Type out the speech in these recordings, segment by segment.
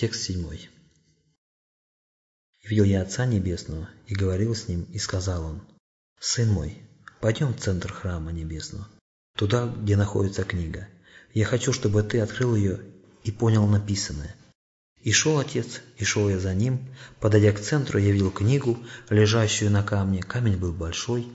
Текст седьмой. «Видел я Отца Небесного, и говорил с Ним, и сказал Он, «Сын мой, пойдем в центр храма Небесного, туда, где находится книга. Я хочу, чтобы ты открыл ее и понял написанное». И шел отец, и шел я за ним. Подойдя к центру, я видел книгу, лежащую на камне. Камень был большой,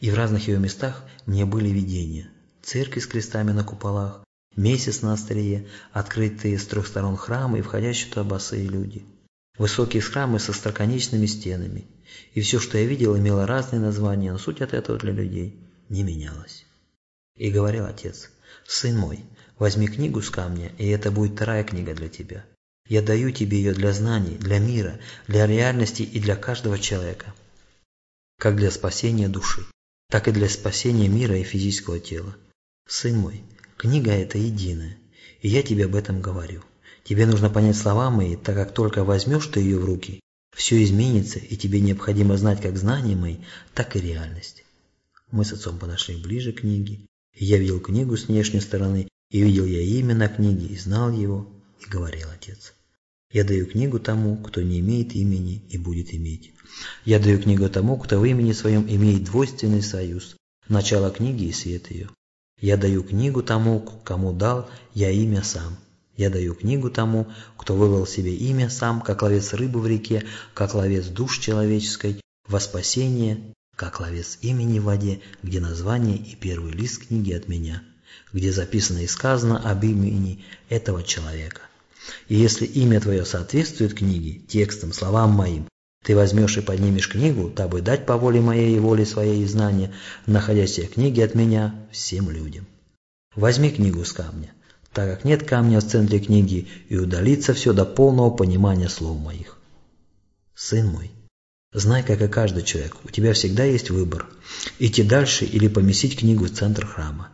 и в разных ее местах мне были видения. Церкви с крестами на куполах, месяц на острие, открытые с трех сторон храмы и входящие туда босые люди. Высокие храмы со строконечными стенами. И все, что я видел, имело разные названия, но суть от этого для людей не менялась. И говорил отец, «Сын мой, возьми книгу с камня, и это будет вторая книга для тебя. Я даю тебе ее для знаний, для мира, для реальности и для каждого человека, как для спасения души, так и для спасения мира и физического тела. Сын мой, Книга эта единая, и я тебе об этом говорю. Тебе нужно понять слова мои, так как только возьмешь ты ее в руки, все изменится, и тебе необходимо знать как знания мои, так и реальность. Мы с отцом подошли ближе к книге, и я видел книгу с внешней стороны, и видел я имя на книге, и знал его, и говорил отец. Я даю книгу тому, кто не имеет имени и будет иметь. Я даю книгу тому, кто в имени своем имеет двойственный союз, начало книги и свет ее. Я даю книгу тому, кому дал я имя сам. Я даю книгу тому, кто выбрал себе имя сам, как ловец рыбы в реке, как ловец душ человеческой, во спасение, как ловец имени в воде, где название и первый лист книги от меня, где записано и сказано об имени этого человека. И если имя твое соответствует книге, текстам, словам моим, ты возьмешь и поднимешь книгу, дабы дать по воле моей и воле своей знания, находящие книги от меня всем людям. Возьми книгу с камня, так как нет камня в центре книги, и удалится все до полного понимания слов моих. Сын мой, знай, как и каждый человек, у тебя всегда есть выбор – идти дальше или поместить книгу в центр храма.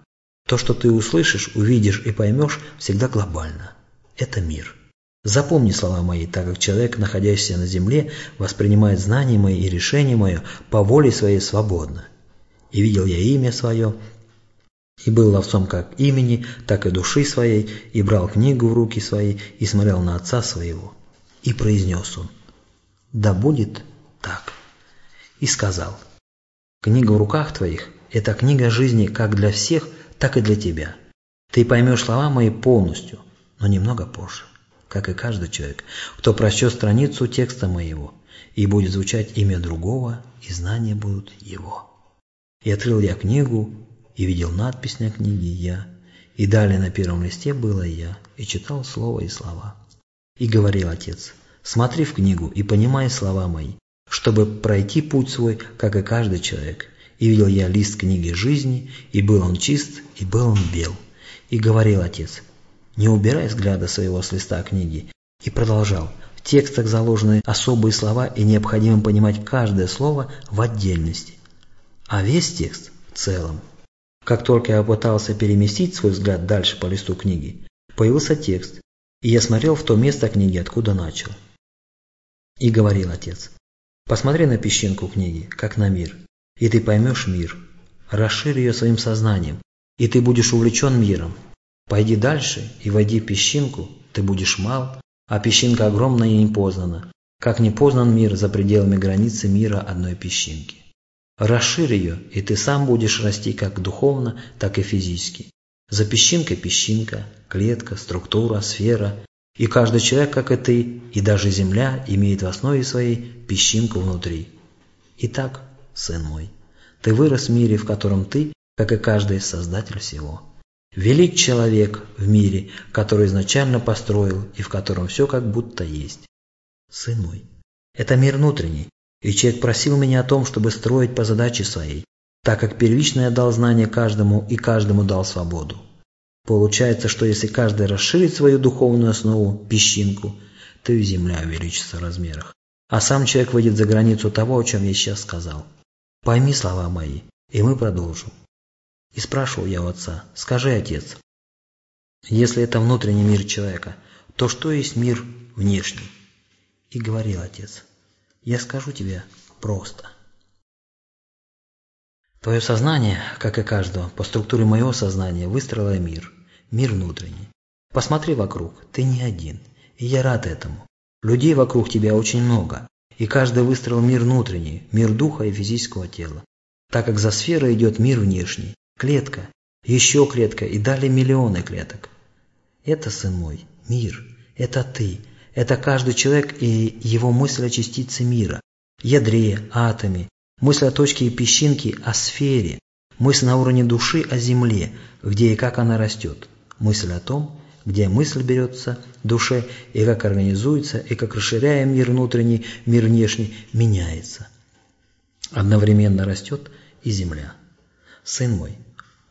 То, что ты услышишь, увидишь и поймешь, всегда глобально. Это мир. Запомни слова мои, так как человек, находящийся на земле, воспринимает знания мои и решения мои по воле своей свободно. И видел я имя свое, и был ловцом как имени, так и души своей, и брал книгу в руки свои, и смотрел на отца своего. И произнес он, да будет так. И сказал, книга в руках твоих – это книга жизни как для всех, так и для тебя. Ты поймешь слова мои полностью, но немного позже как и каждый человек, кто прочтет страницу текста моего, и будет звучать имя другого, и знания будут его. И открыл я книгу, и видел надпись на книге «Я», и далее на первом листе было «Я», и читал слово и слова. И говорил отец, смотри в книгу и понимай слова мои, чтобы пройти путь свой, как и каждый человек. И видел я лист книги жизни, и был он чист, и был он бел. И говорил отец, не убирая взгляда своего с листа книги, и продолжал. В текстах заложены особые слова, и необходимо понимать каждое слово в отдельности, а весь текст в целом. Как только я пытался переместить свой взгляд дальше по листу книги, появился текст, и я смотрел в то место книги, откуда начал. И говорил отец, посмотри на песчинку книги, как на мир, и ты поймешь мир. Расширь ее своим сознанием, и ты будешь увлечен миром, Пойди дальше и войди в песчинку, ты будешь мал, а песчинка огромна и непознана, как не познан мир за пределами границы мира одной песчинки. Расширь ее, и ты сам будешь расти как духовно, так и физически. За песчинкой песчинка, клетка, структура, сфера, и каждый человек, как и ты, и даже Земля имеет в основе своей песчинку внутри. Итак, сын мой, ты вырос в мире, в котором ты, как и каждый, создатель всего. Велик человек в мире, который изначально построил и в котором все как будто есть. Сын мой, это мир внутренний, и человек просил меня о том, чтобы строить по задаче своей, так как первично я дал знание каждому и каждому дал свободу. Получается, что если каждый расширит свою духовную основу, песчинку, то и земля увеличится в размерах. А сам человек выйдет за границу того, о чем я сейчас сказал. Пойми слова мои, и мы продолжим. И спрашивал я у отца, скажи, отец, если это внутренний мир человека, то что есть мир внешний? И говорил отец, я скажу тебе просто. Твое сознание, как и каждого, по структуре моего сознания выстроило мир, мир внутренний. Посмотри вокруг, ты не один. И я рад этому. Людей вокруг тебя очень много, и каждый выстроил мир внутренний, мир духа и физического тела. Так как за сферой идет мир внешний, клетка, еще клетка и далее миллионы клеток. Это, сын мой, мир, это ты, это каждый человек и его мысль о частице мира, ядре, атоме, мысль о точке и песчинке, о сфере, мысль на уровне души о земле, где и как она растет, мысль о том, где мысль берется душе и как организуется, и как расширяя мир внутренний, мир внешний, меняется. Одновременно растет и земля. Сын мой,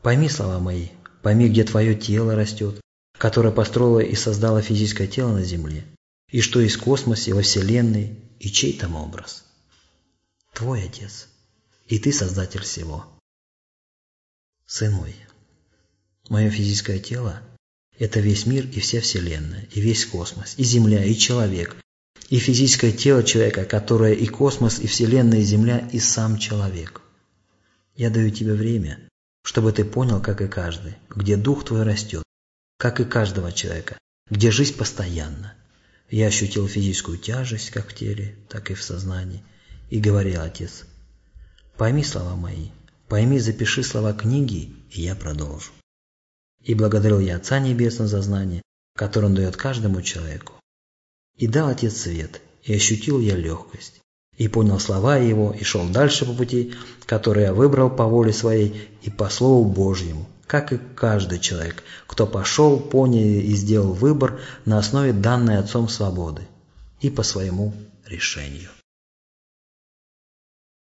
пойми слова мои, пойми, где твое тело растет, которое построило и создало физическое тело на земле, и что есть в космосе, во Вселенной, и чей там образ. Твой Отец, и ты Создатель всего. Сын мой, мое физическое тело – это весь мир и вся Вселенная, и весь космос, и Земля, и человек, и физическое тело человека, которое и космос, и Вселенная, и Земля, и сам человек. Я даю тебе время, чтобы ты понял, как и каждый, где дух твой растет, как и каждого человека, где жизнь постоянна. Я ощутил физическую тяжесть как в теле, так и в сознании, и говорил, Отец, пойми слова мои, пойми, запиши слова книги, и я продолжу. И благодарил я Отца Небесного за знание, которое Он дает каждому человеку. И дал Отец свет, и ощутил я легкость, и понял слова Его, и шел дальше по пути, который я выбрал по воле своей и по Слову Божьему, как и каждый человек, кто пошел, понял и сделал выбор на основе данной Отцом свободы и по своему решению.